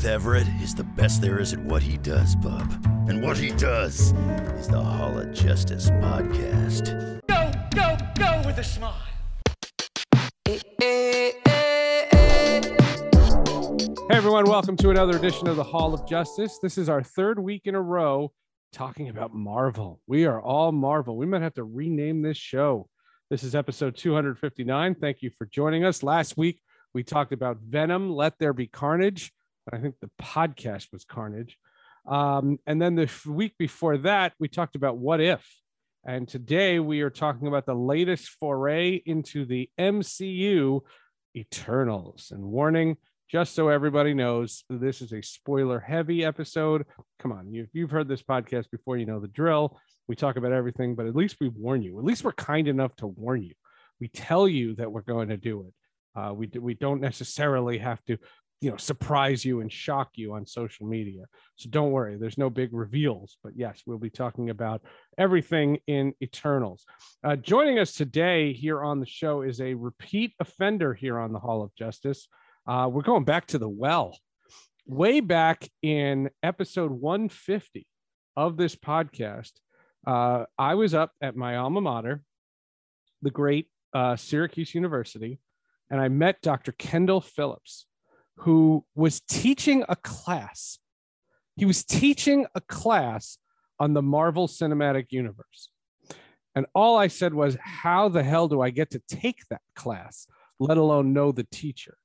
Seth Everett is the best there is at what he does, bub. And what he does is the Hall of Justice podcast. Go, go, go with a smile. Hey everyone, welcome to another edition of the Hall of Justice. This is our third week in a row talking about Marvel. We are all Marvel. We might have to rename this show. This is episode 259. Thank you for joining us. Last week we talked about Venom, Let There Be Carnage. I think the podcast was Carnage. Um, and then the week before that, we talked about What If. And today we are talking about the latest foray into the MCU Eternals. And warning, just so everybody knows, this is a spoiler heavy episode. Come on, you, you've heard this podcast before, you know the drill. We talk about everything, but at least we warn you. At least we're kind enough to warn you. We tell you that we're going to do it. Uh, we, we don't necessarily have to you know surprise you and shock you on social media. So don't worry there's no big reveals but yes we'll be talking about everything in eternals. Uh, joining us today here on the show is a repeat offender here on the hall of justice. Uh, we're going back to the well. Way back in episode 150 of this podcast uh, i was up at my alma mater the great uh, syracuse university and i met dr kendall phillips who was teaching a class. He was teaching a class on the Marvel Cinematic Universe. And all I said was, How the hell do I get to take that class, let alone know the teacher?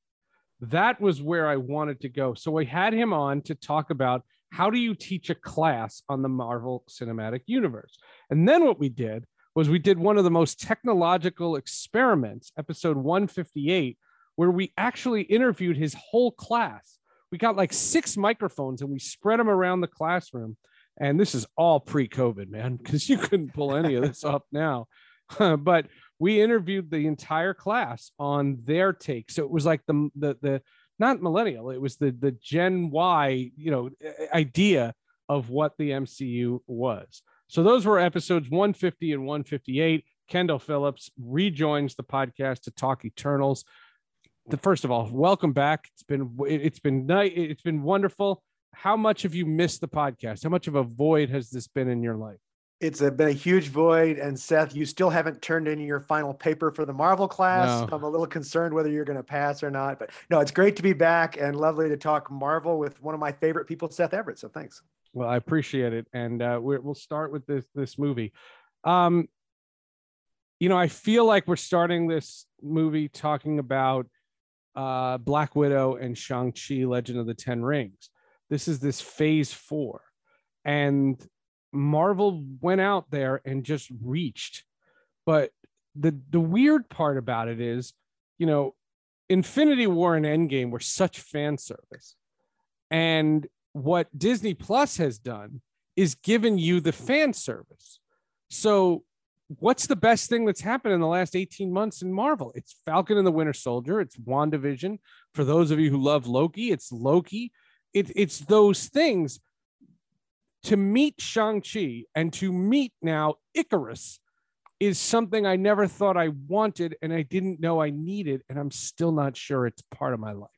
That was where I wanted to go. So we had him on to talk about how do you teach a class on the Marvel Cinematic Universe? And then what we did was we did one of the most technological experiments, episode 158, where we actually interviewed his whole class. We got like six microphones and we spread them around the classroom. And this is all pre COVID, man, because you couldn't pull any of this up now. but we interviewed the entire class on their take. So it was like the, the, the, not millennial, it was the, the Gen Y, you know, idea of what the MCU was. So those were episodes 150 and 158. Kendall Phillips rejoins the podcast to talk Eternals the first of all, welcome back. It's been it's been night. It's been wonderful. How much have you missed the podcast? How much of a void has this been in your life? It's a, been a huge void. And Seth, you still haven't turned in your final paper for the Marvel class. No. I'm a little concerned whether you're going to pass or not. But no, it's great to be back and lovely to talk Marvel with one of my favorite people, Seth Everett. So thanks. Well, I appreciate it, and uh, we will start with this this movie. Um, you know, I feel like we're starting this movie talking about uh, Black Widow and Shang-Chi Legend of the Ten Rings. This is this phase four. And Marvel went out there and just reached. But the the weird part about it is, you know, Infinity War and Endgame were such fan service. And what Disney Plus has done is given you the fan service. So what's the best thing that's happened in the last 18 months in Marvel? It's Falcon and the Winter Soldier, it's WandaVision. For those of you who love Loki, it's Loki. It, it's those things. To meet Shang-Chi and to meet now Ikaris is something I never thought I wanted and I didn't know I needed. And I'm still not sure it's part of my life.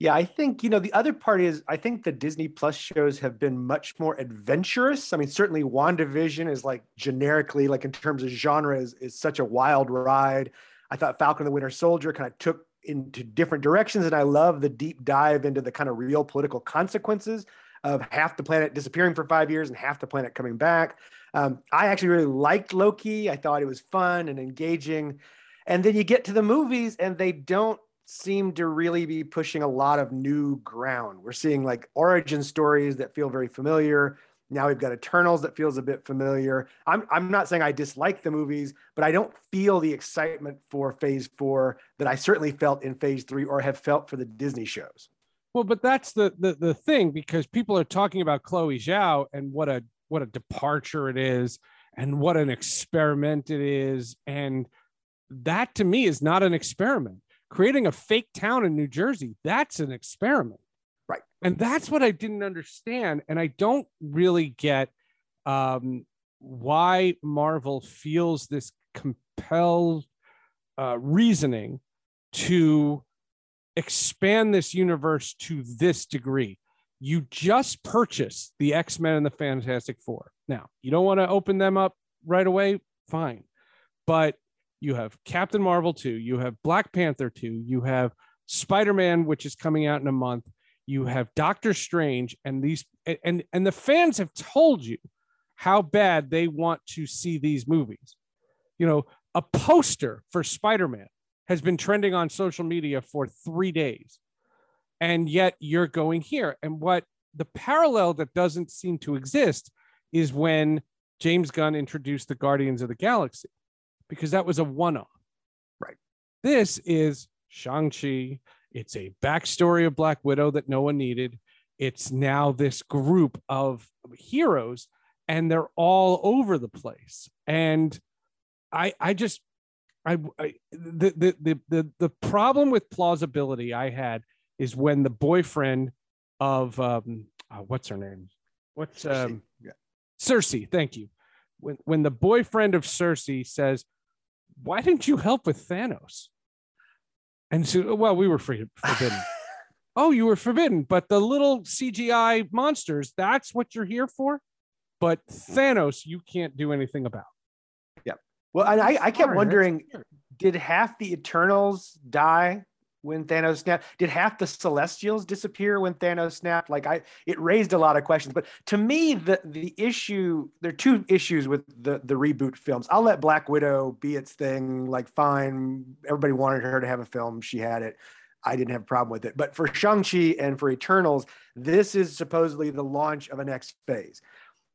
Yeah, I think, you know, the other part is I think the Disney Plus shows have been much more adventurous. I mean, certainly WandaVision is like generically, like in terms of genre, is, is such a wild ride. I thought Falcon the Winter Soldier kind of took into different directions. And I love the deep dive into the kind of real political consequences of half the planet disappearing for five years and half the planet coming back. Um, I actually really liked Loki. I thought it was fun and engaging And then you get to the movies and they don't seem to really be pushing a lot of new ground. We're seeing like origin stories that feel very familiar. Now we've got Eternals that feels a bit familiar. I'm, I'm not saying I dislike the movies, but I don't feel the excitement for phase four that I certainly felt in phase three or have felt for the Disney shows. Well, but that's the, the the thing because people are talking about Chloe Zhao and what a what a departure it is and what an experiment it is and that to me is not an experiment. Creating a fake town in New Jersey, that's an experiment. Right. And that's what I didn't understand and I don't really get um why Marvel feels this compelled uh, reasoning to expand this universe to this degree. You just purchased the X Men and the Fantastic Four. Now, you don't want to open them up right away, fine. But you have Captain Marvel 2, you have Black Panther 2, you have Spider Man, which is coming out in a month, you have Doctor Strange, and these, and, and the fans have told you how bad they want to see these movies. You know, a poster for Spider Man has been trending on social media for three days. And yet you're going here. And what the parallel that doesn't seem to exist is when James Gunn introduced the Guardians of the Galaxy, because that was a one off. Right. This is Shang-Chi. It's a backstory of Black Widow that no one needed. It's now this group of heroes, and they're all over the place. And I, I just I, I the, the the the the problem with plausibility I had is when the boyfriend of um uh, what's her name? What's um yeah. Sersi, thank you. When when the boyfriend of Sersi says, "Why didn't you help with Thanos?" And so, well, we were free, forbidden. oh, you were forbidden, but the little CGI monsters, that's what you're here for. But Thanos, you can't do anything about. Yeah. Well, and I, I kept Sorry, wondering, did half the Eternals die when Thanos snapped? Did half the Celestials disappear when Thanos snapped? Like I, it raised a lot of questions. But to me, the the issue there are two issues with the the reboot films. I'll let Black Widow be its thing. Like fine, everybody wanted her to have a film. She had it. I didn't have a problem with it. But for Shang-Chi and for Eternals, this is supposedly the launch of a next phase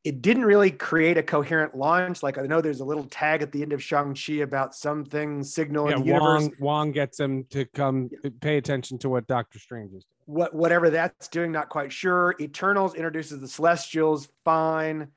it didn't really create a coherent launch. Like I know there's a little tag at the end of Shang-Chi about something signal Yeah, in the universe. Wong, Wong gets him to come pay attention to what Doctor Strange is. doing. What whatever that's doing, not quite sure. Eternals introduces the Celestials, fine.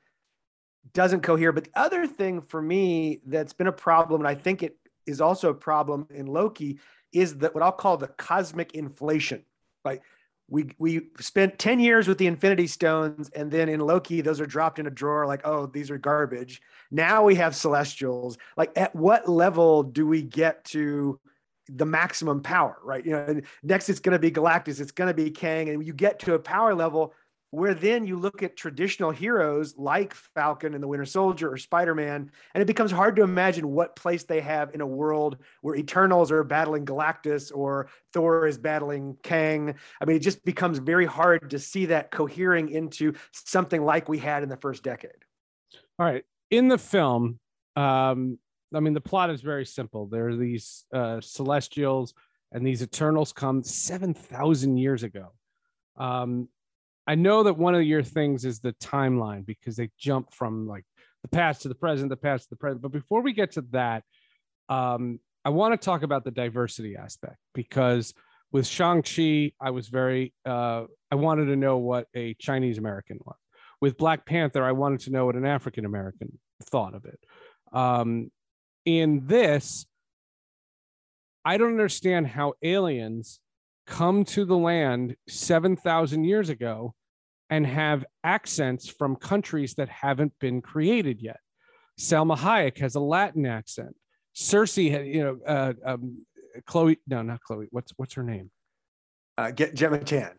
Doesn't cohere. But the other thing for me that's been a problem, and I think it is also a problem in Loki, is that what I'll call the cosmic inflation. Right we we spent 10 years with the infinity stones and then in loki those are dropped in a drawer like oh these are garbage. Now we have celestials. Like at what level do we get to the maximum power right? You know next it's going to be galactus it's going to be kang and you get to a power level where then you look at traditional heroes like Falcon and the Winter Soldier or Spider Man, and it becomes hard to imagine what place they have in a world where Eternals are battling Galactus or Thor is battling Kang. I mean, it just becomes very hard to see that cohering into something like we had in the first decade. All right. In the film, um, I mean, the plot is very simple. There are these uh, celestials, and these Eternals come 7,000 years ago. Um, I know that one of your things is the timeline because they jump from like the past to the present, the past to the present. But before we get to that, um, I want to talk about the diversity aspect because with Shang-Chi, I was very, uh, I wanted to know what a Chinese American was. With Black Panther, I wanted to know what an African American thought of it. Um, in this, I don't understand how aliens come to the land 7,000 years ago and have accents from countries that haven't been created yet. Salma Hayek has a Latin accent. Sersi, you know, uh, um, Chloe, no, not Chloe. What's what's her name? Uh, get Gemma Chan.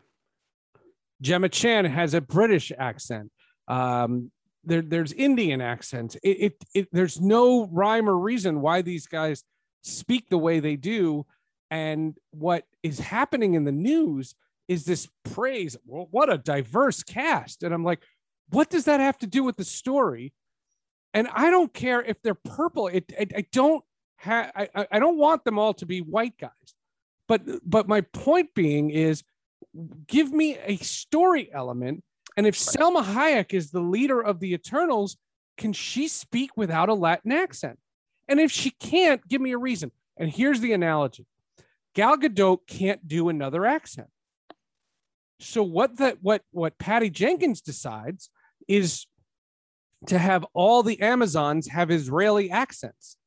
Gemma Chan has a British accent. Um, there, there's Indian accents. It, it, it, there's no rhyme or reason why these guys speak the way they do. And what is happening in the news is this praise. Well, what a diverse cast. And I'm like, what does that have to do with the story? And I don't care if they're purple. It, I, I don't ha- I, I- I don't want them all to be white guys. But but my point being is give me a story element. And if Salma Hayek is the leader of the Eternals, can she speak without a Latin accent? And if she can't, give me a reason. And here's the analogy Gal Gadot can't do another accent. So what that what what Patty Jenkins decides is to have all the Amazons have Israeli accents.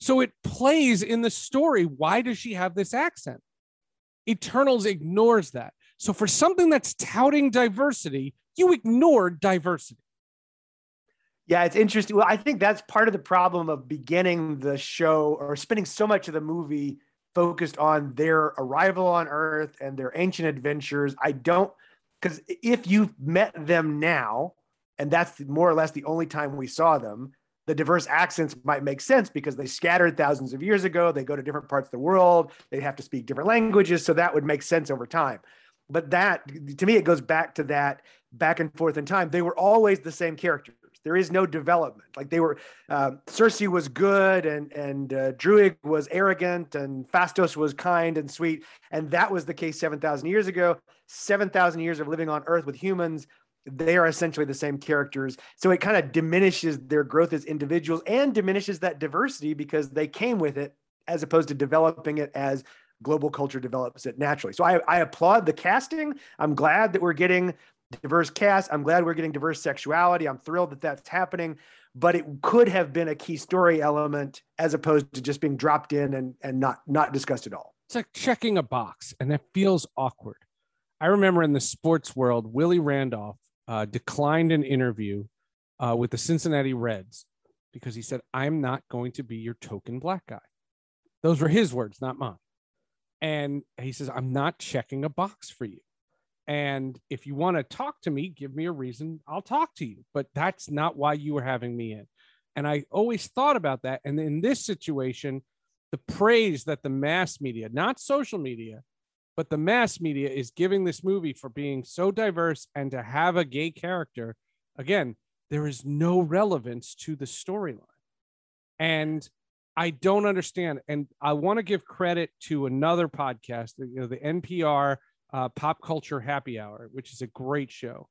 So it plays in the story. Why does she have this accent? Eternals ignores that. So for something that's touting diversity, you ignore diversity. Yeah, it's interesting. Well, I think that's part of the problem of beginning the show or spending so much of the movie focused on their arrival on Earth and their ancient adventures. I don't, because if you've met them now, and that's more or less the only time we saw them, the diverse accents might make sense because they scattered thousands of years ago. They go to different parts of the world. They have to speak different languages. So that would make sense over time. But that, to me, it goes back to that back and forth in time. They were always the same characters. There is no development. Like they were, uh, Sersi was good, and and uh, Druig was arrogant, and Phastos was kind and sweet, and that was the case seven thousand years ago. Seven thousand years of living on Earth with humans, they are essentially the same characters. So it kind of diminishes their growth as individuals and diminishes that diversity because they came with it, as opposed to developing it as global culture develops it naturally. So I, I applaud the casting. I'm glad that we're getting diverse cast. I'm glad we're getting diverse sexuality. I'm thrilled that that's happening, but it could have been a key story element as opposed to just being dropped in and, and not, not discussed at all. It's like checking a box, and that feels awkward. I remember in the sports world, Willie Randolph uh, declined an interview uh, with the Cincinnati Reds because he said, I'm not going to be your token black guy. Those were his words, not mine. And he says, I'm not checking a box for you. And if you want to talk to me, give me a reason, I'll talk to you. But that's not why you were having me in. And I always thought about that. And in this situation, the praise that the mass media, not social media, but the mass media is giving this movie for being so diverse and to have a gay character, again, there is no relevance to the storyline. And I don't understand. And I want to give credit to another podcast, you know, the NPR uh, Pop Culture Happy Hour, which is a great show.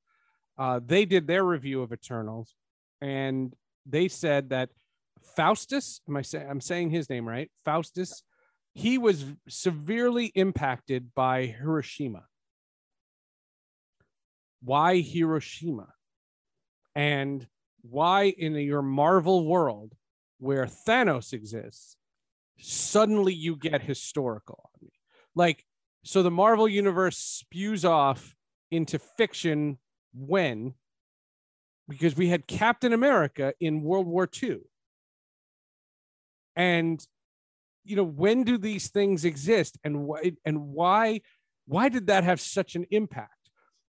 Uh, they did their review of Eternals, and they said that Faustus, am I saying I'm saying his name right? Faustus, he was severely impacted by Hiroshima. Why Hiroshima? And why in your Marvel world where Thanos exists, suddenly you get historical on me. Like, so the Marvel universe spews off into fiction when? Because we had Captain America in World War II. And you know, when do these things exist and why and why why did that have such an impact?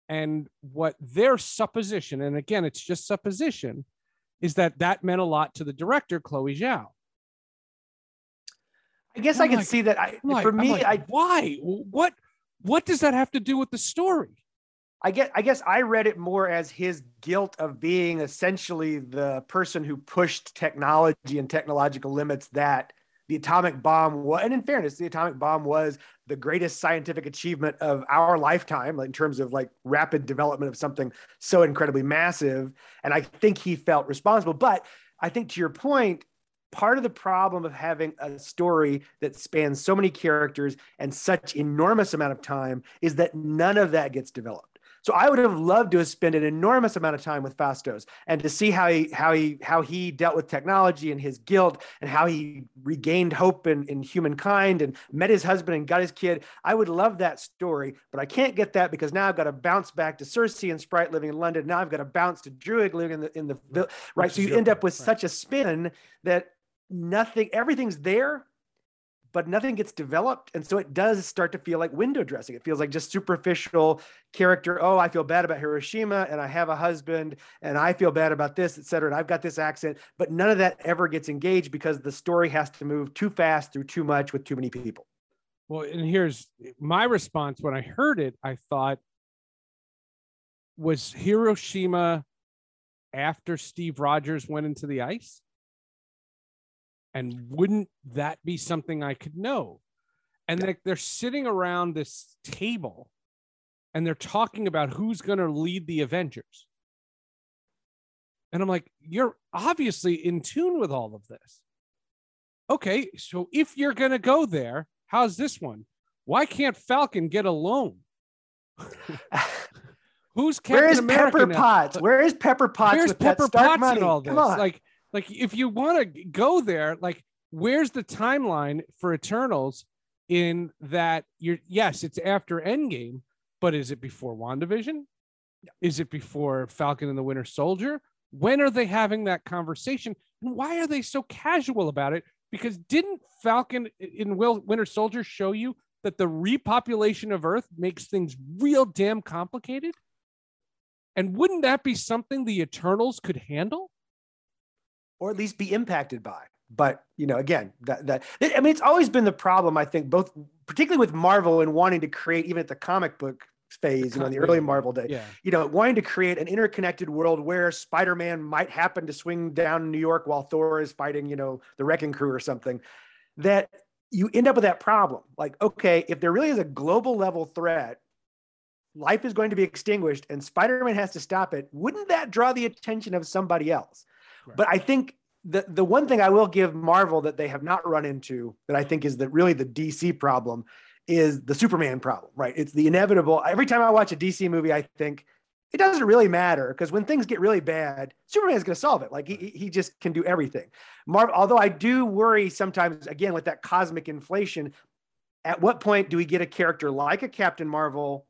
And what their supposition, and again, it's just supposition, is that that meant a lot to the director, Chloe Zhao. I guess I'm I can like- see that. I, like- for me, like, I why? What what does that have to do with the story? I get I guess I read it more as his guilt of being essentially the person who pushed technology and technological limits that the atomic bomb was and in fairness the atomic bomb was the greatest scientific achievement of our lifetime like in terms of like rapid development of something so incredibly massive and I think he felt responsible but I think to your point part of the problem of having a story that spans so many characters and such enormous amount of time is that none of that gets developed. So I would have loved to have spent an enormous amount of time with Phastos and to see how he how he how he dealt with technology and his guilt and how he regained hope in, in humankind and met his husband and got his kid. I would love that story, but I can't get that because now I've got to bounce back to Sersi and Sprite living in London. Now I've got to bounce to Druig living in the in the right. So you end up with such a spin that nothing everything's there but nothing gets developed. And so it does start to feel like window dressing. It feels like just superficial character. Oh i feel bad about hiroshima and i have a husband and i feel bad about this et cetera and i've got this accent. But none of that ever gets engaged because the story has to move too fast through too much with too many people. Well, and here's my response. When I heard it. I thought, was Hiroshima after Steve Rogers went into the ice? And wouldn't that be something I could know? And they're, they're sitting around this table and they're talking about who's going to lead the Avengers. And I'm like, you're obviously in tune with all of this. Okay, so if you're going to go there, how's this one? Why can't Falcon get a loan? Who's Captain Where is America Pepper now? Potts? Where is Pepper Potts Where's with Pepper Potts money? and all this? Come on. Like, like if you want to go there, like, where's the timeline for Eternals? In that you're yes, it's after Endgame, but is it before WandaVision? Is it before Falcon and the Winter Soldier? When are they having that conversation? And why are they so casual about it? Because didn't Falcon in Will Winter Soldier show you that the repopulation of Earth makes things real damn complicated? And wouldn't that be something the Eternals could handle? Or at least be impacted by. But you know, again, that that I mean, it's always been the problem. I think both, particularly with Marvel and wanting to create even at the comic book phase, you know, in the early Marvel day, Yeah. you know, wanting to create an interconnected world where Spider-Man might happen to swing down New York while Thor is fighting, you know, the Wrecking Crew or something. That you end up with that problem. Like, okay, if there really is a global level threat, life is going to be extinguished, and Spider-Man has to stop it. Wouldn't that draw the attention of somebody else? But I think the the one thing I will give Marvel that they have not run into that I think is that really the DC problem is the Superman problem, right? It's the inevitable. Every time I watch a DC movie, I think it doesn't really matter because when things get really bad, Superman's going to solve it. Like he, he just can do everything. Marvel, although I do worry sometimes again with that cosmic inflation, at what point do we get a character like a Captain Marvel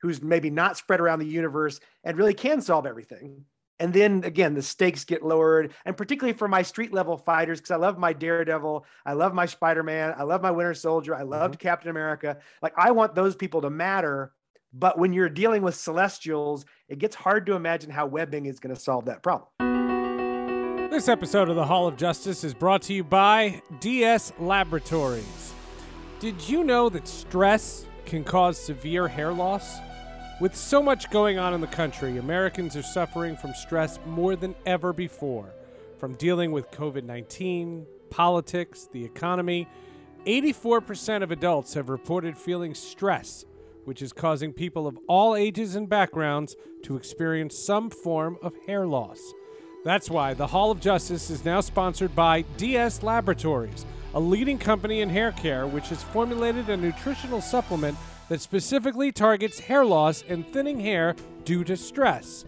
who's maybe not spread around the universe and really can solve everything? And then again, the stakes get lowered. And particularly for my street level fighters, because I love my Daredevil, I love my Spider Man, I love my Winter Soldier, I loved mm-hmm. Captain America. Like, I want those people to matter. But when you're dealing with celestials, it gets hard to imagine how webbing is going to solve that problem. This episode of the Hall of Justice is brought to you by DS Laboratories. Did you know that stress can cause severe hair loss? With so much going on in the country, Americans are suffering from stress more than ever before. From dealing with COVID 19, politics, the economy, 84% of adults have reported feeling stress, which is causing people of all ages and backgrounds to experience some form of hair loss. That's why the Hall of Justice is now sponsored by DS Laboratories, a leading company in hair care which has formulated a nutritional supplement that specifically targets hair loss and thinning hair due to stress.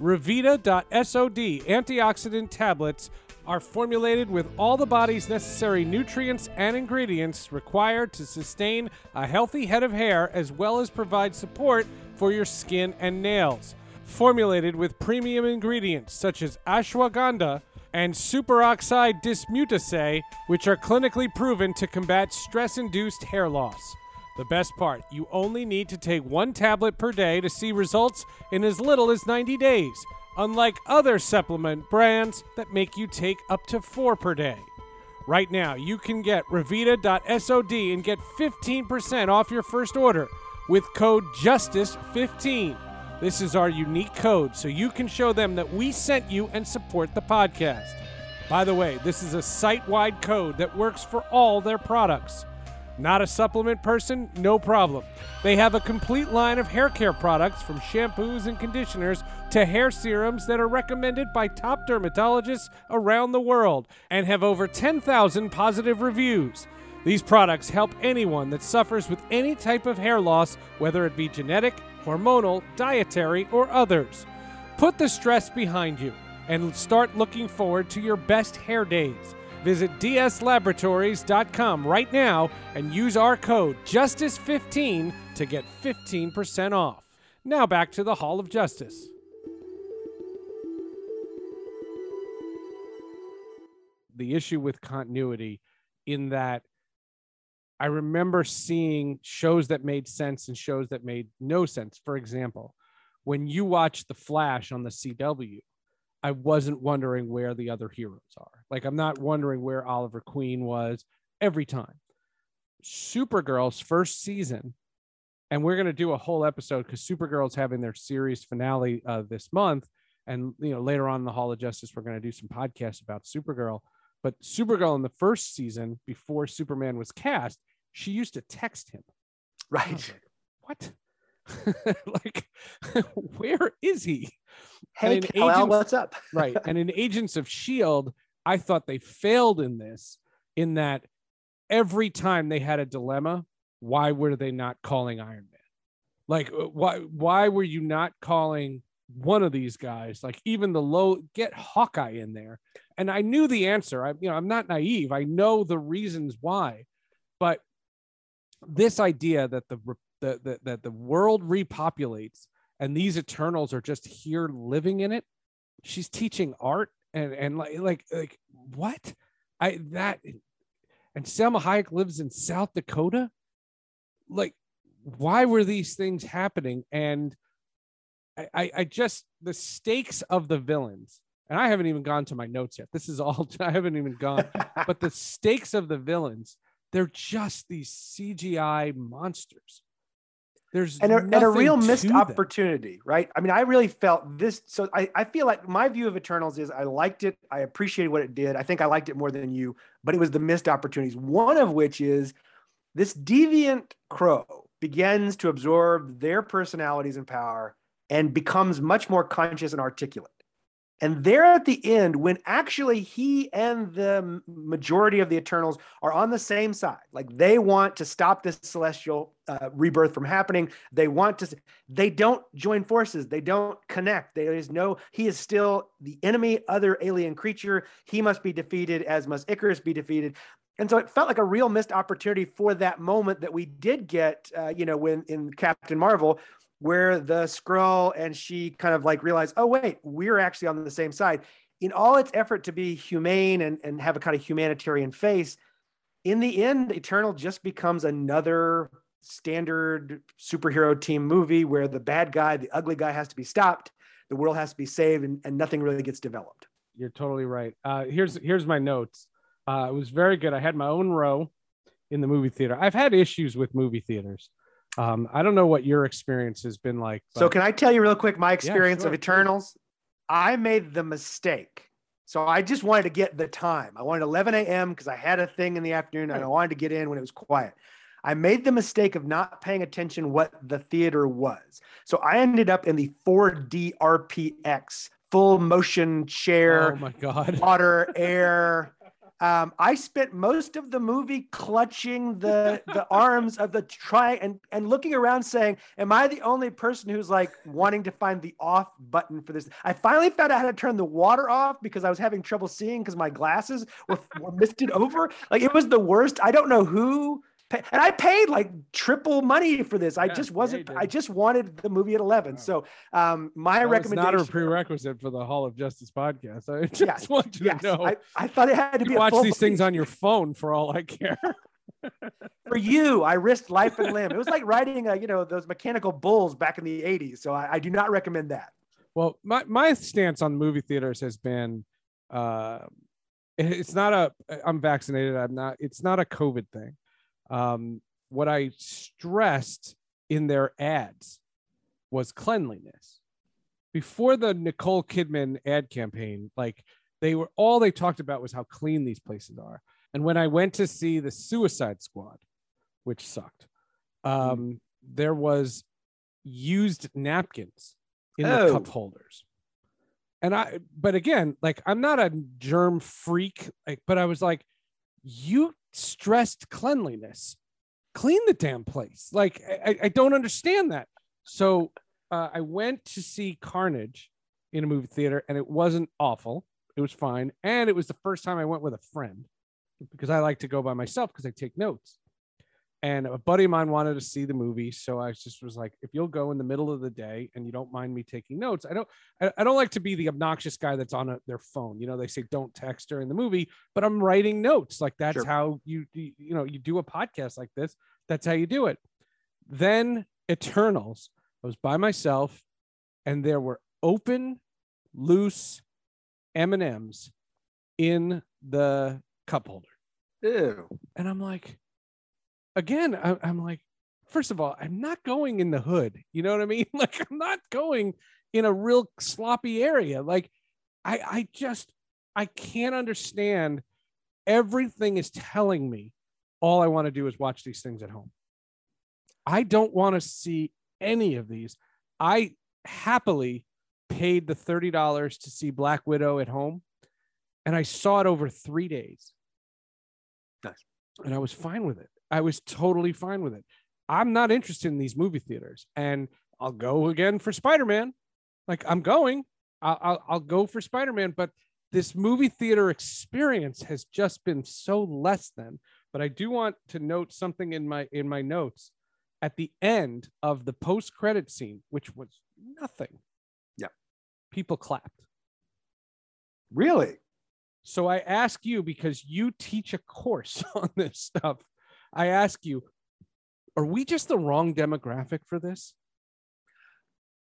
Revita.sod antioxidant tablets are formulated with all the body's necessary nutrients and ingredients required to sustain a healthy head of hair as well as provide support for your skin and nails. Formulated with premium ingredients such as ashwagandha and superoxide dismutase, which are clinically proven to combat stress induced hair loss. The best part, you only need to take one tablet per day to see results in as little as 90 days, unlike other supplement brands that make you take up to four per day. Right now, you can get Revita.sod and get 15% off your first order with code JUSTICE15. This is our unique code, so you can show them that we sent you and support the podcast. By the way, this is a site wide code that works for all their products. Not a supplement person? No problem. They have a complete line of hair care products from shampoos and conditioners to hair serums that are recommended by top dermatologists around the world and have over 10,000 positive reviews. These products help anyone that suffers with any type of hair loss, whether it be genetic, hormonal, dietary, or others. Put the stress behind you and start looking forward to your best hair days. Visit dslaboratories.com right now and use our code JUSTICE15 to get 15% off. Now back to the Hall of Justice. The issue with continuity in that I remember seeing shows that made sense and shows that made no sense. For example, when you watch The Flash on the CW, I wasn't wondering where the other heroes are. Like I'm not wondering where Oliver Queen was every time. Supergirl's first season, and we're going to do a whole episode because Supergirl's having their series finale uh, this month, and you know later on in the Hall of Justice we're going to do some podcasts about Supergirl. But Supergirl in the first season, before Superman was cast, she used to text him. Right. like, what? like, where is he? Hey, Kal-El, Agents- what's up? right and in agents of shield i thought they failed in this in that every time they had a dilemma why were they not calling iron man? Like uh, why why were you not calling one of these guys? Like even the low get hawkeye in there. And i knew the answer. I you know i'm not naive. I know the reasons why. But this idea that the the, the that the world repopulates and these eternals are just here living in it she's teaching art and and like like like what? I that and salma hayek lives in south dakota? Like why were these things happening? And I, I i just the stakes of the villains and i haven't even gone to my notes yet. This is all i haven't even gone but the stakes of the villains they're just these cgi monsters there's and a, and a real missed them. opportunity, right? I mean, I really felt this. So I, I feel like my view of Eternals is I liked it. I appreciated what it did. I think I liked it more than you, but it was the missed opportunities. One of which is this deviant Kro begins to absorb their personalities and power and becomes much more conscious and articulate. And there at the end, when actually he and the majority of the Eternals are on the same side, like they want to stop this celestial uh, rebirth from happening. They want to, they don't join forces. They don't connect. There is no, he is still the enemy, other alien creature. He must be defeated, as must Ikaris be defeated. And so it felt like a real missed opportunity for that moment that we did get, uh, you know, when in Captain Marvel, where the Skrull and she kind of like realized, oh, wait, we're actually on the same side. In all its effort to be humane and, and have a kind of humanitarian face, in the end, Eternal just becomes another standard superhero team movie where the bad guy, the ugly guy has to be stopped, the world has to be saved, and, and nothing really gets developed. You're totally right. Uh, here's here's my notes. Uh, it was very good. I had my own row in the movie theater. I've had issues with movie theaters. Um, I don't know what your experience has been like. So can I tell you real quick my experience sure, of. Eternals? I made the mistake. So I just wanted to get the time. I wanted 11 a.m. because I had a thing in the afternoon and I wanted to get in when it was quiet. I made the mistake of not paying attention what the theater was. So I ended up in the 4D RPX full motion chair oh my god, water, air. Um, I spent most of the movie clutching the the arms of the try and and looking around, saying, "Am I the only person who's like wanting to find the off button for this?" I finally found out how to turn the water off because I was having trouble seeing because my glasses were, were misted over. Like it was the worst. I don't know who. Pa- And I paid like triple money for this. I Yeah, just wasn't. you I just wanted the movie at eleven. Wow. So, um, my it's recommendation. not a prerequisite for the Hall of Justice podcast. I just Yes, want you Yes, to know. I, I thought it had to be you a watch full these things on your phone for all I care. for you, I risked life and limb. It was like riding, a, you know, those mechanical bulls back in the '80s. So I, I do not recommend that. Well, my, my stance on movie theaters has been uh it's not a I'm vaccinated. I'm not it's not a COVID thing. Um what I stressed in their ads was cleanliness. Before the Nicole Kidman ad campaign, like they were all they talked about was how clean these places are. And when I went to see the Suicide Squad, which sucked, um, there was used napkins in the Oh. cup holders. And I, but again, like I'm not a germ freak, like, but I was like, you stressed cleanliness, clean the damn place. Like I, I- don't understand that. So uh, I went to see Carnage in a movie theater, and it wasn't awful. It was fine, and it was the first time I went with a friend because I like to go by myself because I take notes. And a buddy of mine wanted to see the movie, so I just was like, "If you'll go in the middle of the day and you don't mind me taking notes, I don't, I, I don't like to be the obnoxious guy that's on a, their phone. You know, they say don't text during the movie, but I'm writing notes. Like that's Sure. how you, you, you know, you do a podcast like this. That's how you do it. Then Eternals, I was by myself, and there were open, loose M and M's in the cup holder Ew. and I'm like, again, I, I'm like, first of all, I'm not going in the hood. You know what I mean? Like, I'm not going in a real sloppy area. Like, I, I just, I can't understand everything is telling me all I want to do is watch these things at home. I don't want to see any of these. I happily paid the $30 to see Black Widow at home and I saw it over three days. Nice. And I was fine with it. I was totally fine with it. I'm not interested in these movie theaters and I'll go again for Spider Man. Like I'm going, I'll, I'll, I'll go for Spider Man, but this movie theater experience has just been so less than. But I do want to note something in my in my notes at the end of the post credit scene, which was nothing. Yeah. People clapped. Really? So I ask you because you teach a course on this stuff. I ask you, are we just the wrong demographic for this?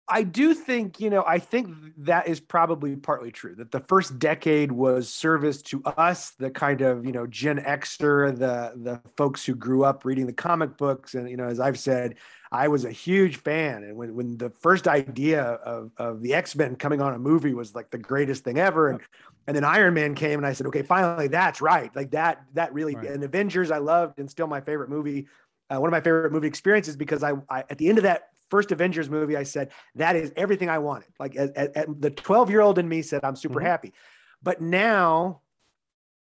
I do think, you know, I think that is probably partly true that the first decade was service to us, the kind of, you know, Gen Xer, the the folks who grew up reading the comic books. And, you know, as I've said, I was a huge fan. And when, when the first idea of, of the X-Men coming on a movie was like the greatest thing ever. And and then Iron Man came and I said, okay, finally, that's right. Like that, that really Right. and Avengers I loved and still my favorite movie. Uh, one of my favorite movie experiences because I, I at the end of that first Avengers movie, I said, that is everything I wanted. Like as, as- as the 12 year old in me said, I'm super Mhm. happy. But now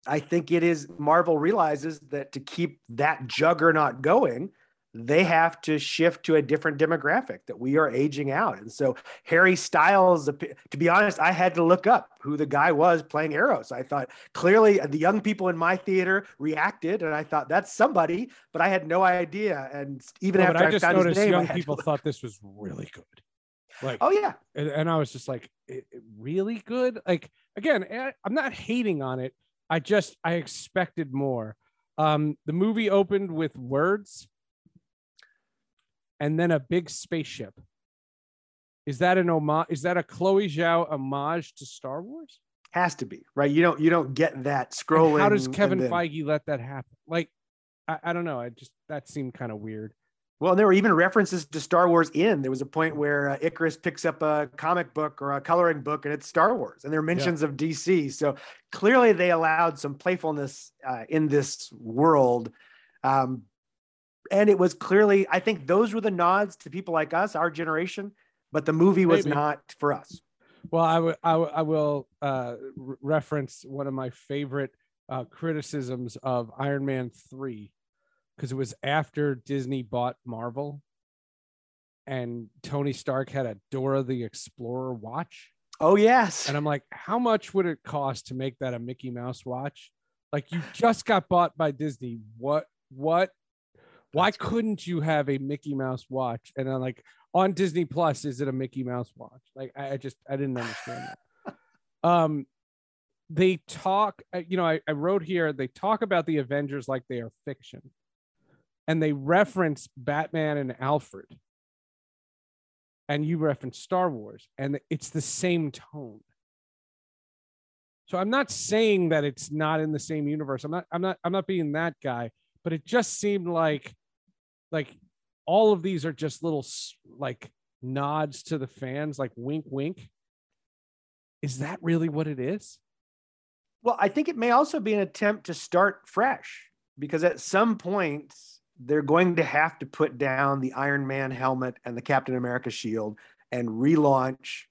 I think it is Marvel realizes that to keep that juggernaut going, they have to shift to a different demographic that we are aging out. And so Harry Styles, to be honest, I had to look up who the guy was playing Eros. I thought clearly the young people in my theater reacted, and I thought that's somebody, but I had no idea. And even No, after I just noticed name, young people thought this was really good. Like, Oh yeah, and, and I was just like, "I- I- really good. Like again, I- I'm not hating on it. I just I expected more. Um, the movie opened with words, and then a big spaceship. Is that an homage? Is that a Chloe Zhao homage to Star Wars? has to be right. You don't you don't get that And scrolling. how does Kevin then- Feige let that happen? Like, I, I don't know. I just that seemed kind of weird. Well, there were even references to Star Wars in. There was a point where uh, Ikaris picks up a comic book or a coloring book, and it's Star Wars, and there are mentions of DC. So clearly, they allowed some playfulness uh, in this world, um, and it was clearly. I think those were the nods to people like us, our generation. But the movie was Maybe. not for us. Well, I will. I will- will uh, re- reference one of my favorite uh, criticisms of Iron Man three, because it was after Disney bought Marvel, and Tony Stark had a Dora the Explorer watch, Oh yes, and I'm like, how much would it cost to make that a Mickey Mouse watch? Like, you just got bought by Disney. What? What? Why couldn't you have a Mickey Mouse watch? And I'm like, on Disney Plus, is it a Mickey Mouse watch? Like, I, I just I didn't understand that. Um, they talk, uh, you know, I, I wrote here, they talk about the Avengers like they are fiction, and they reference Batman and Alfred, and you reference Star Wars, and it's the same tone. So I'm not saying that it's not in the same universe. I'm not. I'm not. I'm not being that guy. But it just seemed like, like, all of these are just little like nods to the fans, like wink, wink. Is that really what it is? Well, I think it may also be an attempt to start fresh because at some point they're going to have to put down the Iron Man helmet and the Captain America shield and relaunch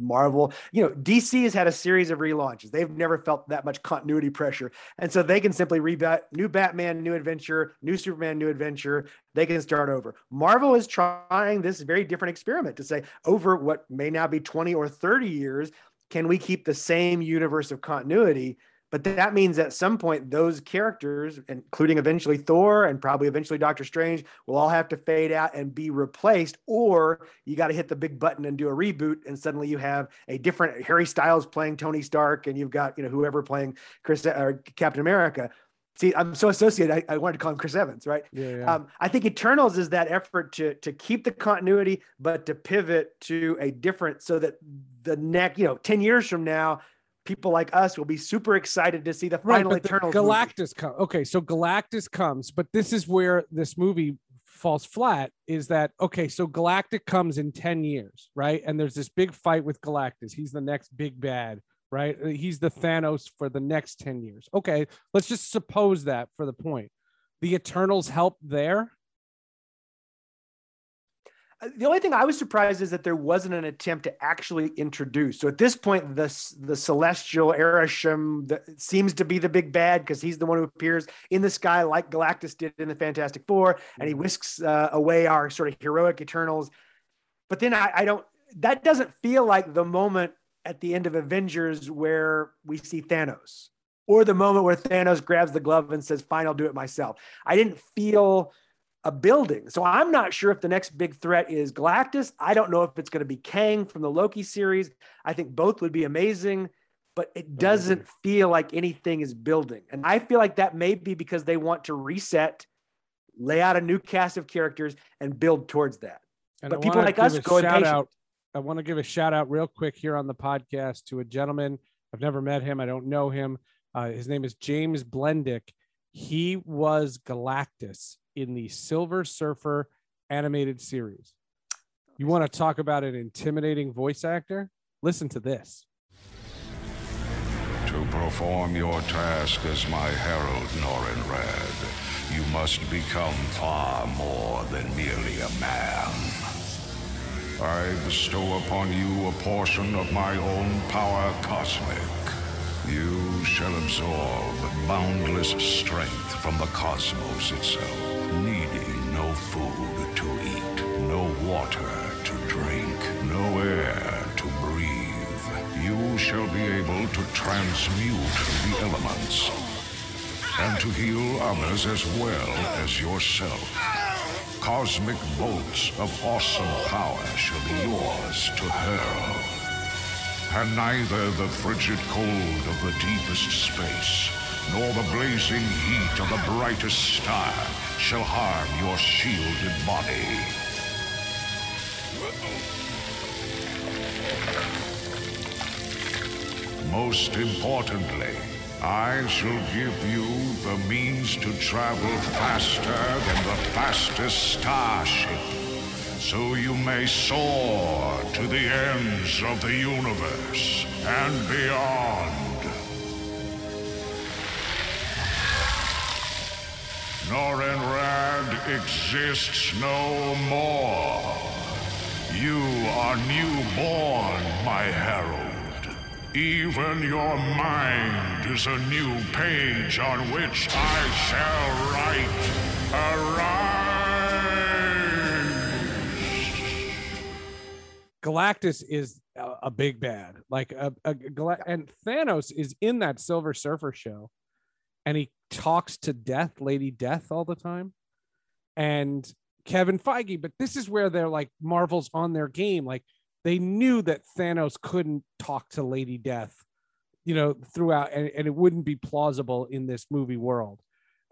Marvel. You know, DC has had a series of relaunches. They've never felt that much continuity pressure. And so they can simply rebat new Batman, new adventure, new Superman, new adventure. They can start over. Marvel is trying this very different experiment to say over what may now be 20 or 30 years, can we keep the same universe of continuity? But that means at some point, those characters, including eventually Thor and probably eventually Doctor Strange, will all have to fade out and be replaced. Or you got to hit the big button and do a reboot, and suddenly you have a different Harry Styles playing Tony Stark, and you've got you know whoever playing Chris or Captain America. See, I'm so associated. I, I wanted to call him Chris Evans, right? Yeah, yeah. Um, I think Eternals is that effort to to keep the continuity, but to pivot to a different, so that the next, you know, ten years from now, people like us will be super excited to see the final the Eternals. Galactus comes. Okay, so Galactus comes, but this is where this movie falls flat. Is that okay? So Galactic comes in ten years, right? And there's this big fight with Galactus. He's the next big bad right? Uh, he's the Thanos for the next 10 years. Okay, let's just suppose that for the point. The Eternals help there. The only thing I was surprised is that there wasn't an attempt to actually introduce. So at this point, the the celestial that seems to be the big bad because he's the one who appears in the sky like Galactus did in the Fantastic Four, and he mm-hmm. whisks uh, away our sort of heroic Eternals. But then I, I don't. That doesn't feel like the moment at the end of Avengers where we see Thanos, or the moment where Thanos grabs the glove and says, "Fine, I'll do it myself." I didn't feel a building. So I'm not sure if the next big threat is Galactus. I don't know if it's going to be Kang from the Loki series. I think both would be amazing, but it doesn't feel like anything is building. And I feel like that may be because they want to reset, lay out a new cast of characters, and build towards that. And but people like us go impatient. Out, I want to give a shout out real quick here on the podcast to a gentleman. I've never met him. I don't know him. Uh, his name is James Blendick. He was Galactus in the Silver Surfer animated series. You want to talk about an intimidating voice actor? Listen to this. To perform your task as my herald, Norrin Radd, you must become far more than merely a man. I bestow upon you a portion of my own power cosmic. You shall absorb boundless strength from the cosmos itself needing no food to eat, no water to drink, no air to breathe. You shall be able to transmute the elements and to heal others as well as yourself. Cosmic bolts of awesome power shall be yours to hurl. And neither the frigid cold of the deepest space nor the blazing heat of the brightest star shall harm your shielded body. Most importantly, I shall give you the means to travel faster than the fastest starship, so you may soar to the ends of the universe and beyond. Norrin Radd exists no more. You are newborn, my herald. Even your mind is a new page on which I shall write. Arise! Galactus is a, a big bad. Like a, a, a, and Thanos is in that Silver Surfer show and he talks to Death, Lady Death, all the time. And Kevin Feige, but this is where they're like Marvel's on their game. Like they knew that Thanos couldn't talk to Lady Death, you know, throughout, and, and it wouldn't be plausible in this movie world.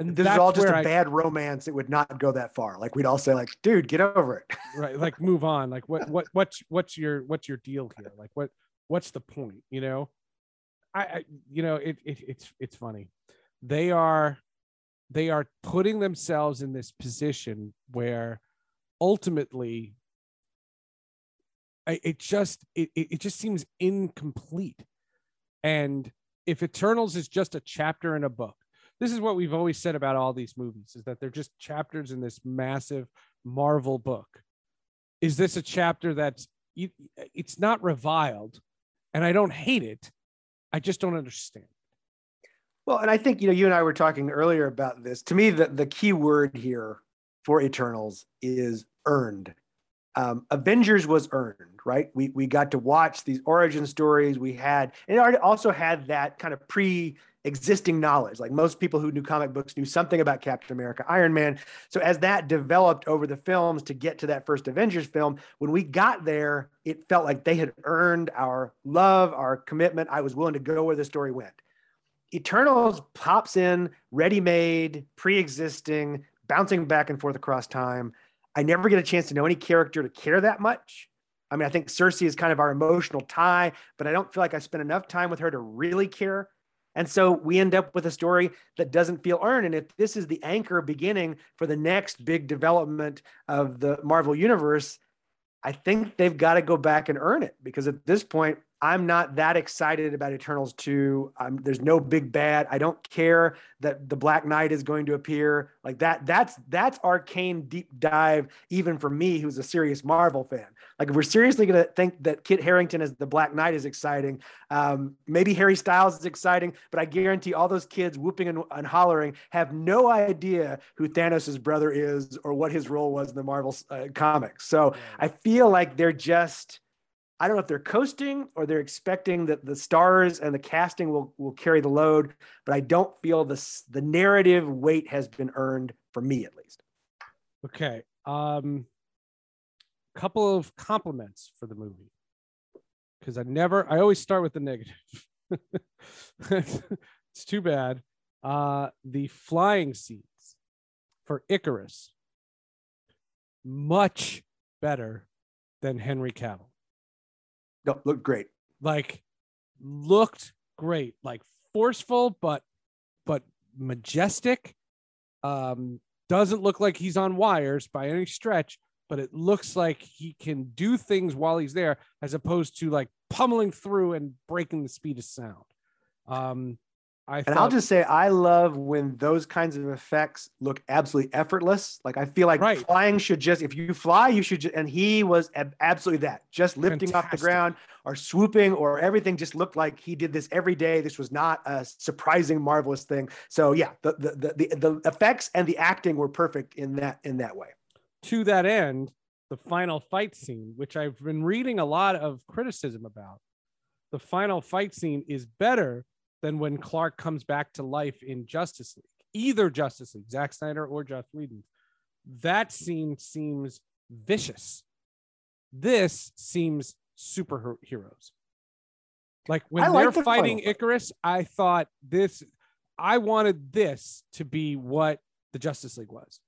And this is all just a I, bad romance. It would not go that far. Like we'd all say, like, dude, get over it. right. Like move on. Like what what what's what's your what's your deal here? Like what what's the point? You know? I, I you know, it, it it's it's funny they are they are putting themselves in this position where ultimately I, it just it, it just seems incomplete and if eternals is just a chapter in a book this is what we've always said about all these movies is that they're just chapters in this massive marvel book is this a chapter that's it's not reviled and i don't hate it i just don't understand well, and I think you know you and I were talking earlier about this. To me, the the key word here for Eternals is earned. Um, Avengers was earned, right? We we got to watch these origin stories. We had, and it also had that kind of pre-existing knowledge. Like most people who knew comic books knew something about Captain America, Iron Man. So as that developed over the films to get to that first Avengers film, when we got there, it felt like they had earned our love, our commitment. I was willing to go where the story went. Eternals pops in ready made, pre existing, bouncing back and forth across time. I never get a chance to know any character to care that much. I mean, I think Sersi is kind of our emotional tie, but I don't feel like I spent enough time with her to really care. And so we end up with a story that doesn't feel earned. And if this is the anchor beginning for the next big development of the Marvel Universe, I think they've got to go back and earn it because at this point, I'm not that excited about Eternals 2. Um, there's no big bad. I don't care that the Black Knight is going to appear. Like that, that's that's arcane deep dive, even for me, who's a serious Marvel fan. Like if we're seriously gonna think that Kit Harington as the Black Knight is exciting, um, maybe Harry Styles is exciting, but I guarantee all those kids whooping and, and hollering have no idea who Thanos' brother is or what his role was in the Marvel uh, comics. So I feel like they're just I don't know if they're coasting or they're expecting that the stars and the casting will will carry the load, but I don't feel the the narrative weight has been earned for me at least. Okay. Um couple of compliments for the movie. Cuz I never I always start with the negative. it's too bad. Uh the flying scenes for Ikaris much better than Henry Cavill no, looked great. Like looked great, like forceful but but majestic. Um, doesn't look like he's on wires by any stretch, but it looks like he can do things while he's there, as opposed to like pummeling through and breaking the speed of sound. Um, I and thought, I'll just say I love when those kinds of effects look absolutely effortless. Like I feel like Right. flying should just if you fly, you should. Just, and he was ab- absolutely that, just lifting off the ground or swooping or everything. Just looked like he did this every day. This was not a surprising, marvelous thing. So yeah, the the the, the, the effects and the acting were perfect in that in that way. to that end, the final fight scene, which I've been reading a lot of criticism about, the final fight scene is better than when Clark comes back to life in Justice League, either Justice League, Zack Snyder or Joss Whedon. That scene seems vicious. This seems superheroes. Like when like they're the fighting final. Ikaris, I thought this, I wanted this to be what the Justice League was.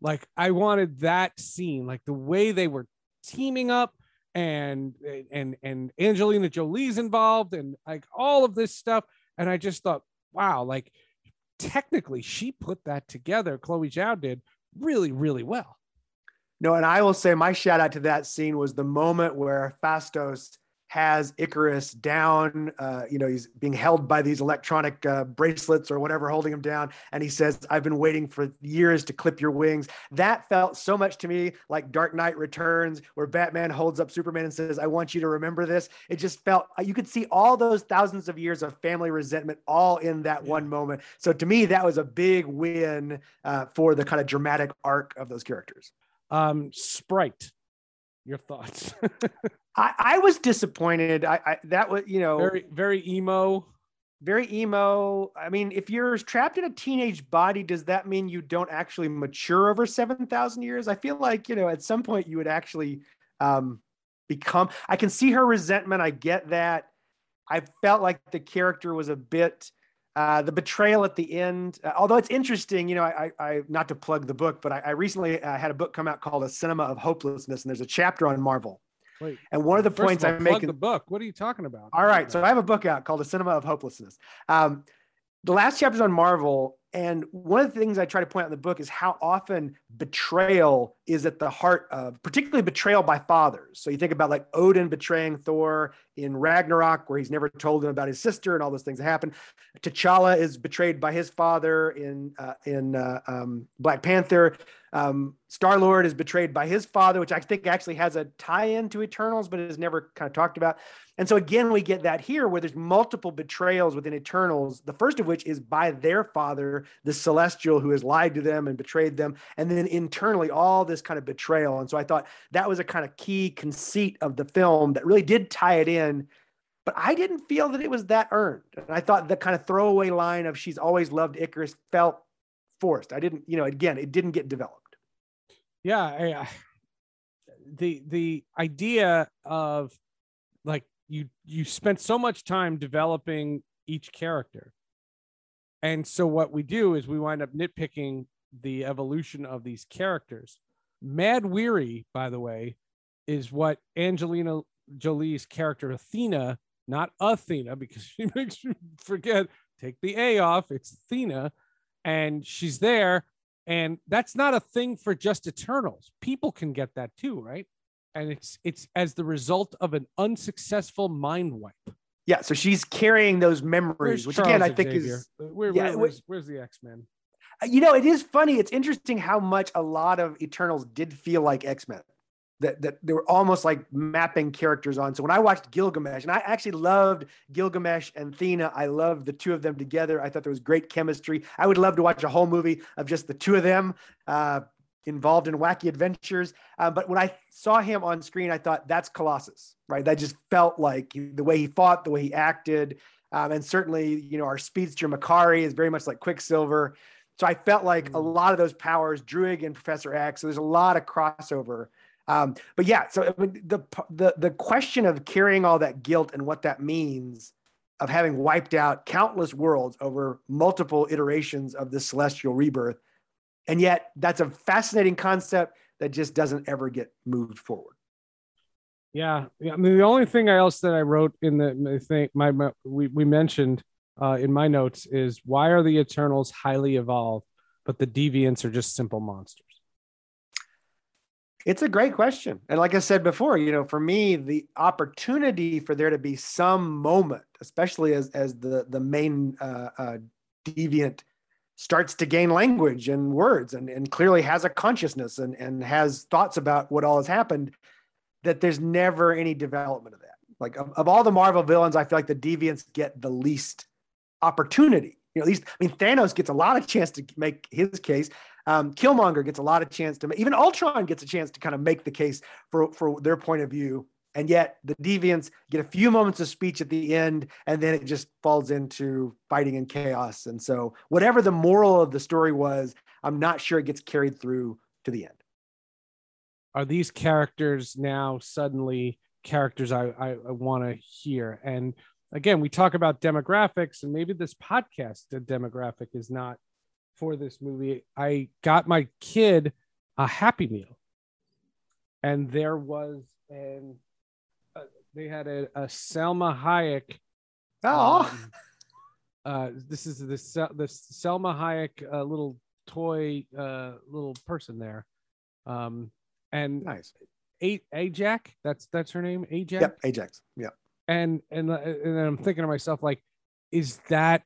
Like I wanted that scene, like the way they were teaming up and and and Angelina Jolie's involved and like all of this stuff. And I just thought, wow, like technically she put that together. Chloe Zhao did really, really well. No, and I will say my shout out to that scene was the moment where Phastos has Ikaris down. Uh, you know, he's being held by these electronic uh, bracelets or whatever, holding him down. And he says, I've been waiting for years to clip your wings. That felt so much to me like Dark Knight Returns, where Batman holds up Superman and says, I want you to remember this. It just felt, uh, you could see all those thousands of years of family resentment all in that one moment. So to me, that was a big win uh, for the kind of dramatic arc of those characters. Um, Sprite, your thoughts? I, I was disappointed. I, I that was you know very, very, emo, very emo. I mean, if you're trapped in a teenage body, does that mean you don't actually mature over seven thousand years? I feel like you know at some point you would actually um, become. I can see her resentment. I get that. I felt like the character was a bit. Uh, the betrayal at the end, uh, although it's interesting, you know, I, I, I not to plug the book, but I, I recently uh, had a book come out called "A Cinema of Hopelessness," and there's a chapter on Marvel. Wait, And one of the points of all, I'm making, the book. What are you talking about? all right, so I have a book out called The Cinema of Hopelessness." Um, the last chapter's on Marvel, and one of the things I try to point out in the book is how often betrayal is at the heart of, particularly betrayal by fathers. So you think about like Odin betraying Thor in Ragnarok, where he's never told him about his sister and all those things that happen. T'Challa is betrayed by his father in uh, in uh, um, Black Panther. Um, Star Lord is betrayed by his father, which I think actually has a tie-in to Eternals, but is never kind of talked about. And so again, we get that here where there's multiple betrayals within Eternals. The first of which is by their father, the Celestial, who has lied to them and betrayed them, and then internally all this kind of betrayal. And so I thought that was a kind of key conceit of the film that really did tie it in. But I didn't feel that it was that earned. And I thought the kind of throwaway line of "she's always loved Ikaris" felt forced. I didn't, you know, again, it didn't get developed. yeah I, I- the the idea of like you you spent so much time developing each character and so what we do is we wind up nitpicking the evolution of these characters Mahd Wy'ry by the way is what angelina jolie's character athena not athena because she makes you forget take the a off it's athena and she's there and that's not a thing for just Eternals. People can get that too, right? and it's it's as the result of an unsuccessful mind wipe. Yeah, so she's carrying those memories, Where's which Charles again I think Xavier? is where, yeah, where- where's, where's the X Men? Uh, you know, it is funny. It's interesting how much a lot of Eternals did feel like X Men. That that they were almost like mapping characters on. So when I watched Gilgamesh, and I actually loved Gilgamesh and Thena, I loved the two of them together. I thought there was great chemistry. I would love to watch a whole movie of just the two of them uh, involved in wacky adventures. Uh, but when I saw him on screen, I thought that's Colossus, right? That just felt like the way he fought, the way he acted. Um, and certainly, you know, our speedster Makkari is very much like Quicksilver. So I felt like a lot of those powers, Druig and Professor X. So there's a lot of crossover. Um, but yeah, so the the the question of carrying all that guilt and what that means of having wiped out countless worlds over multiple iterations of the celestial rebirth, and yet that's a fascinating concept that just doesn't ever get moved forward. Yeah. I mean, the only thing else that I wrote in the thing, my, my we we mentioned uh, in my notes is why are the Eternals highly evolved, but the Deviants are just simple monsters. It's a great question. And like I said before, you know, for me, the opportunity for there to be some moment, especially as as the the main uh, uh, deviant starts to gain language and words and, and clearly has a consciousness and, and has thoughts about what all has happened, that there's never any development of that. Like of, of all the Marvel villains, I feel like the deviants get the least opportunity. You know, at least I mean Thanos gets a lot of chance to make his case. Um, Killmonger gets a lot of chance to, even Ultron gets a chance to kind of make the case for for their point of view, and yet the Deviants get a few moments of speech at the end, and then it just falls into fighting and chaos. And so, whatever the moral of the story was, I'm not sure it gets carried through to the end. Are these characters now suddenly characters I I, I want to hear? And again, we talk about demographics, and maybe this podcast demographic is not for this movie. I got my kid a Happy Meal, and there was an uh, they had a, a Salma Hayek. Oh, um, uh, this is the the Salma Hayek uh, little toy uh, little person there, um, and nice. A- Ajak. That's that's her name. Ajax. Yep, Ajax. Yep. and and and then I'm thinking to myself like, is that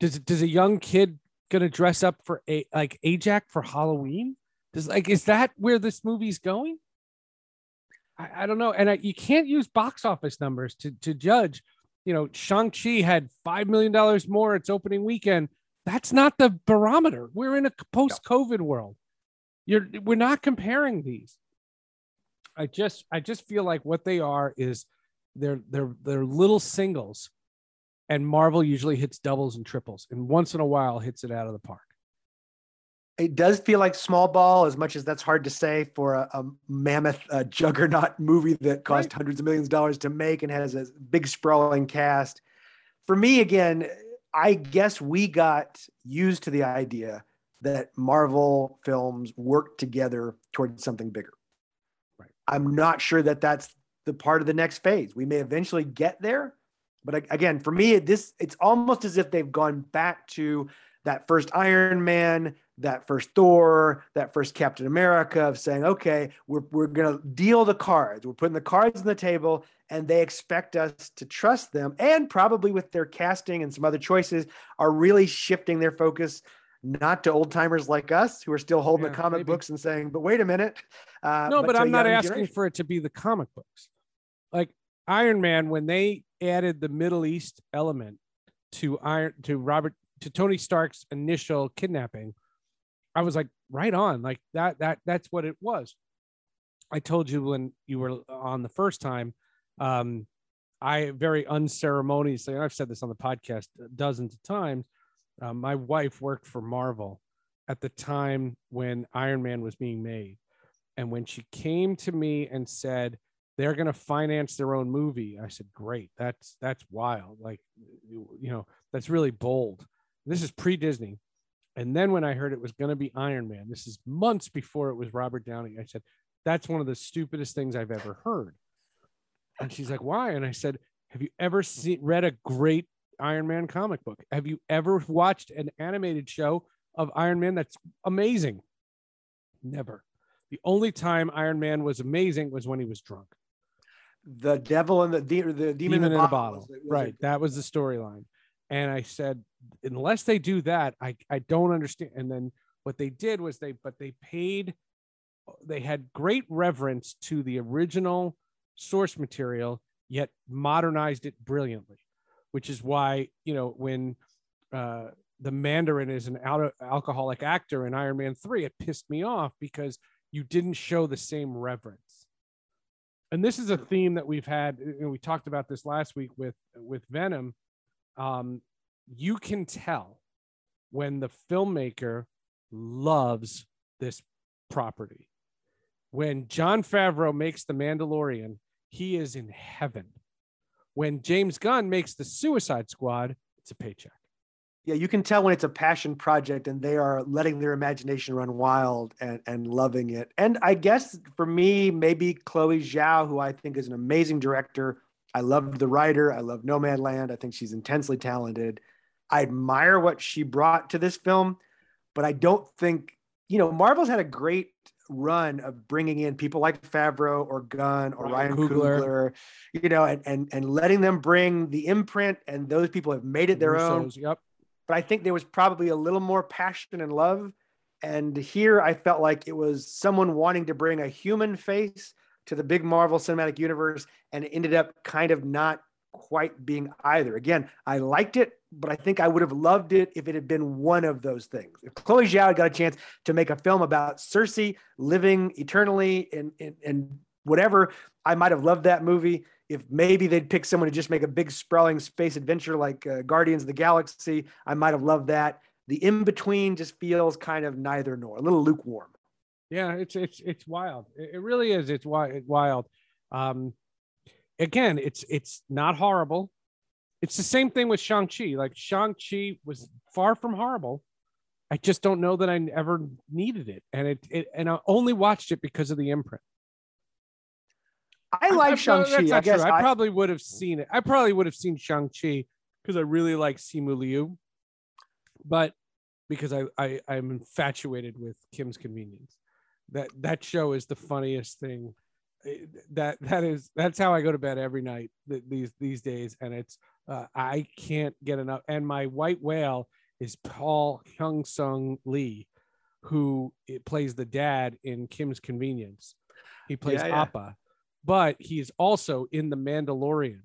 does does a young kid gonna dress up for a like Ajax for Halloween? Does like is that where this movie's going? I, I don't know, and I, you can't use box office numbers to to judge. You know, Shang Chi had five million dollars more its opening weekend. That's not the barometer. We're in a post COVID world. You're we're not comparing these. I just I just feel like what they are is they're they're they're little singles and marvel usually hits doubles and triples and once in a while hits it out of the park It does feel like small ball, as much as that's hard to say for a, a mammoth uh, juggernaut movie that cost Right. hundreds of millions of dollars to make and has a big sprawling cast. For me, again, I guess we got used to the idea that Marvel films work together towards something bigger. Right. I'm not sure that that's the part of the next phase. We may eventually get there, but again, for me, this it's almost as if they've gone back to that first Iron Man, that first Thor, that first Captain America of saying, okay, we're, we're going to deal the cards. We're putting the cards on the table and they expect us to trust them. And probably with their casting and some other choices are really shifting their focus not to old timers like us who are still holding Yeah, the comic maybe. books and saying, but wait a minute. Uh, no but, a i'm not asking generation. for it to be the comic books like iron man when they added the middle east element to iron to robert to tony stark's initial kidnapping i was like right on. Like that that that's what it was. I told you when you were on the first time um i very unceremoniously i've said this on the podcast dozens of times uh, my wife worked for marvel at the time when iron man was being made. And when she came to me and said they're going to finance their own movie, I said, "Great, that's that's wild. Like, you know, that's really bold. This is pre Disney." And then when I heard it was going to be Iron Man, this is months before it was Robert Downey. I said, "That's one of the stupidest things I've ever heard." And she's like, "Why?" And I said, "Have you ever seen read a great Iron Man comic book? Have you ever watched an animated show of Iron Man that's amazing?" Never The only time Iron Man was amazing was when he was drunk. The devil and the de- the demon, Demon in the in a bottle. was- was right. That was the storyline. And I said, unless they do that, I, I don't understand. And then what they did was they, but they paid, they had great reverence to the original source material, yet modernized it brilliantly, which is why, you know, when uh, the Mandarin is an al- alcoholic actor in Iron Man 3, it pissed me off because you didn't show the same reverence. And this is a theme that we've had. You know, we talked about this last week with with Venom. Um, you can tell when the filmmaker loves this property. When Jon Favreau makes The Mandalorian, he is in heaven. When James Gunn makes The Suicide Squad, it's a paycheck. Yeah, you can tell when it's a passion project and they are letting their imagination run wild and, and loving it. And I guess for me, maybe Chloe Zhao, who I think is an amazing director. I loved the writer. I love Nomadland. I think she's intensely talented. I admire what she brought to this film, but I don't think, you know, Marvel's had a great run of bringing in people like Favreau or Gunn or Ryan Ryan Coogler. Coogler, you know, and, and, and letting them bring the imprint and those people have made it their own Yep. But I think there was probably a little more passion and love. And here I felt like it was someone wanting to bring a human face to the big Marvel Cinematic Universe, and it ended up kind of not quite being either. Again, I liked it, but I think I would have loved it if it had been one of those things. If Chloe Zhao had got a chance to make a film about Sersi living eternally and, and, in whatever, I might have loved that movie. If maybe they'd pick someone to just make a big sprawling space adventure like uh, Guardians of the Galaxy, I might have loved that. The in between just feels kind of neither nor, a little lukewarm. Yeah, it's it's it's wild. It, really is. It's wild. Um, again, it's it's not horrible. It's the same thing with Shang Chi. Like Shang Chi was far from horrible. I just don't know that I ever needed it, and it, it and I only watched it because of the imprint. I like Shang-Chi. not I guess. I I, probably would have seen it. I probably would have seen Shang Chi because I really like Simu Liu, but because I, I I'm infatuated with Kim's Convenience. That that show is the funniest thing. Eh, That that is that's how I go to bed every night these these days, and it's uh, I can't get enough. And my white whale is Paul Hyung Sung Lee, who plays the dad in Kim's Convenience. He plays Yeah, yeah. But he's also in The Mandalorian,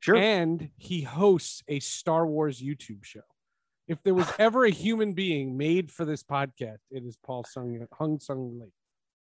sure. and he hosts a Star Wars YouTube show. If there was ever a human being made for this podcast, it is Paul Sung Hung Sung Lee.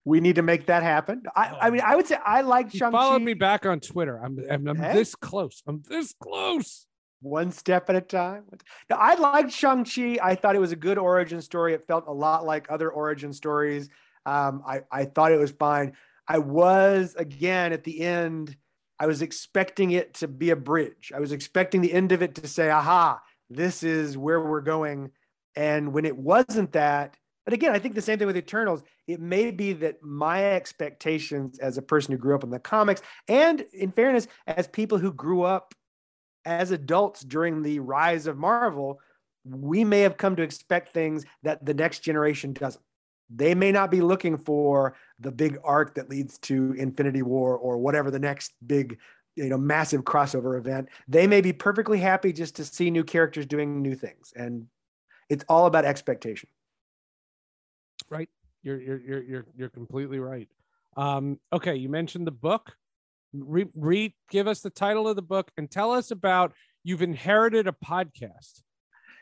we need to make that happen. I, I mean, I would say I like Shang followed me back on Twitter. I'm I'm, I'm Hey. this close. I'm this close. one step at a time. Now, I liked Shang Chi. I thought it was a good origin story. It felt a lot like other origin stories. Um, I I thought it was fine. I was again at the end. I was expecting it to be a bridge. I was expecting the end of it to say, "Aha, this is where we're going." And when it wasn't that, but again, I think the same thing with Eternals. It may be that my expectations as a person who grew up in the comics, and in fairness, as people who grew up as adults during the rise of Marvel, we may have come to expect things that the next generation doesn't. They may not be looking for the big arc that leads to Infinity War or whatever the next big, you know, massive crossover event. They may be perfectly happy just to see new characters doing new things. And it's all about expectation. Right. You're you're you're you're you're completely right. Um, okay, you mentioned the book. Re, re give us the title of the book and tell us about you've inherited a podcast.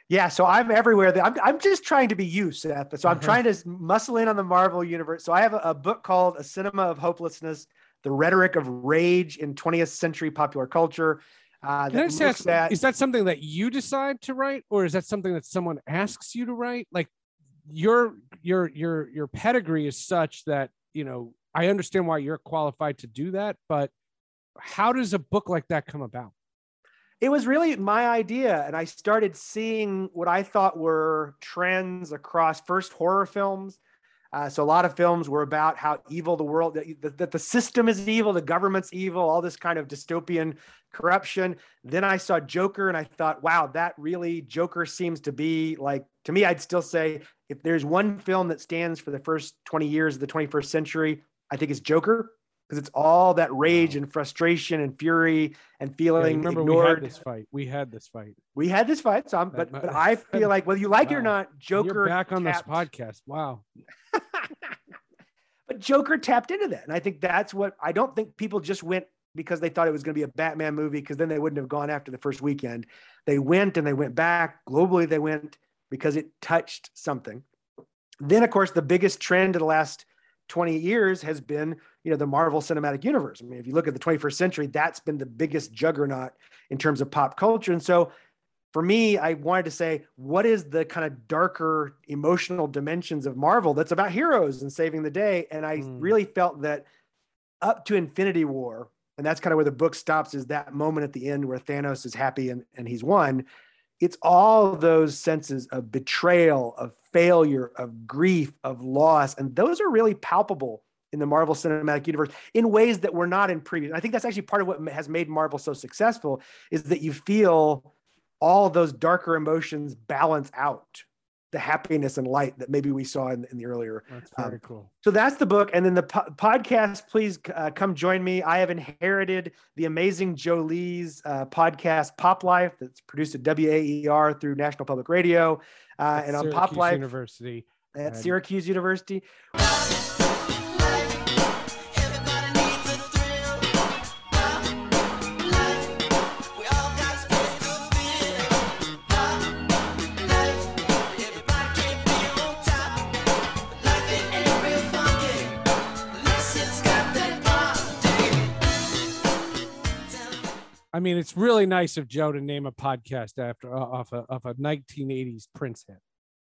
Yeah, so I'm everywhere. I'm, I'm just trying to be you, Seth. So I'm Uh-huh. trying to muscle in on the Marvel universe. So I have a, a book called A Cinema of Hopelessness: The Rhetoric of Rage in 20th Century Popular Culture. Uh, Can I just ask, at- is that something that you decide to write, or is that something that someone asks you to write? Like your your your your pedigree is such that you know I understand why you're qualified to do that, but how does a book like that come about? It was really my idea and i started seeing what i thought were trends across first horror films Uh, so a lot of films were about how evil the world, that, that the system is evil, the government's evil, all this kind of dystopian corruption. Then I saw Joker and I thought, wow, that really Joker seems to be like to me. I'd still say if there's one film that stands for the first 20 years of the 21st century, I think it's Joker because it's all that rage and frustration and fury and feeling Yeah, remember ignored. we had this fight. We had this fight. We had this fight, so I'm, but but I feel like whether you like it or not, Joker You're back on this podcast. Wow. but Joker tapped into that, and I think that's what I don't think people just went because they thought it was going to be a Batman movie because then they wouldn't have gone after the first weekend. They went and they went back globally. They went because it touched something. Then, of course, the biggest trend of the last 20 years has been, you know, the Marvel Cinematic Universe. I mean, if you look at the 21st century, that's been the biggest juggernaut in terms of pop culture. And so for me, I wanted to say, what is the kind of darker emotional dimensions of Marvel that's about heroes and saving the day? And I Mm. really felt that up to Infinity War, and that's kind of where the book stops, is that moment at the end where Thanos is happy and, and he's won. It's all those senses of betrayal, of failure, of grief, of loss. And those are really palpable in the Marvel Cinematic Universe in ways that were not in previous. I think that's actually part of what has made Marvel so successful is that you feel all those darker emotions balance out the happiness and light that maybe we saw in, in the earlier. That's Um, very cool. So that's the book. And then the po- podcast, please uh, come join me. I have inherited the amazing Joe Lee's uh, podcast, Pop Life, that's produced at WAER through National Public Radio uh, and on Syracuse Pop Life University. at Syracuse University. Mean, it's really nice of Joe to name a podcast after off a a 1980s Prince hit.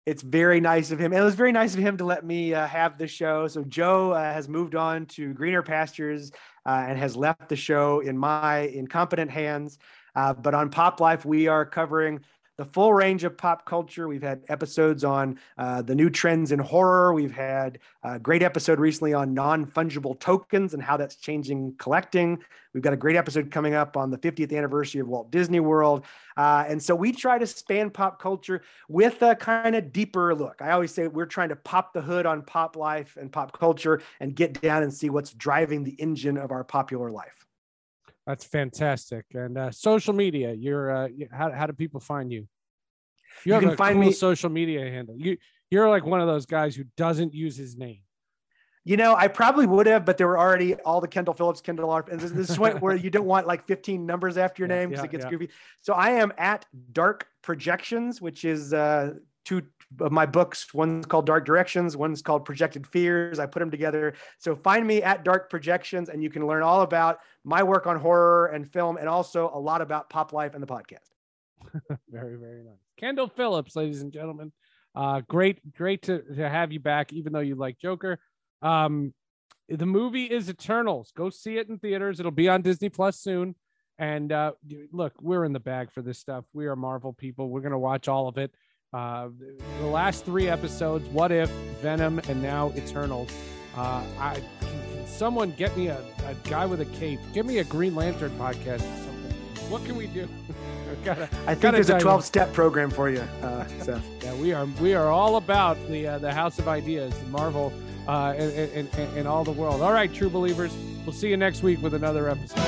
It's very nice of him. And it was very nice of him to let me uh, have the show. So Joe uh, has moved on to greener pastures uh, and has left the show in my incompetent hands. Uh, but on Pop Life, we are covering the full range of pop culture. We've had episodes on uh, the new trends in horror. We've had a great episode recently on non fungible tokens and how that's changing collecting. We've got a great episode coming up on the 50th anniversary of Walt Disney World. Uh, and so we try to span pop culture with a kind of deeper look. I always say we're trying to pop the hood on pop life and pop culture and get down and see what's driving the engine of our popular life. That's fantastic. And uh, social media, you're uh, how how do people find you? You, You have can a find cool me- social media handle. You you're like one of those guys who doesn't use his name. You know, I probably would have, but there were already all the Kendall Phillips, Kendall Arp, and this, this is where you don't want like 15 numbers after your Yeah, name because yeah, it gets yeah. goofy. So I am at Dark Projections, which is uh, two of my books. One's called Dark Directions, one's called Projected Fears. I put them together. So find me at Dark Projections, and you can learn all about my work on horror and film, and also a lot about pop life and the podcast. Very, very nice. Kendall Phillips, ladies and gentlemen. Uh, great, great to, to have you back, even though you like Joker. Um, the movie is Eternals. Go see it in theaters. It'll be on Disney Plus soon. And uh, look, we're in the bag for this stuff. We are Marvel people. We're gonna watch all of it. Uh, the last three episodes: What If, Venom, and now Eternals. Uh, I can, can someone get me a, a guy with a cape? Give me a Green Lantern podcast or something. What can we do? I gotta, I think there's a 12 step program for you, uh, Seth. yeah, we are we are all about the uh, the House of Ideas, the Marvel, uh, and, and, and, and all the world. All right, true believers, we'll see you next week with another episode.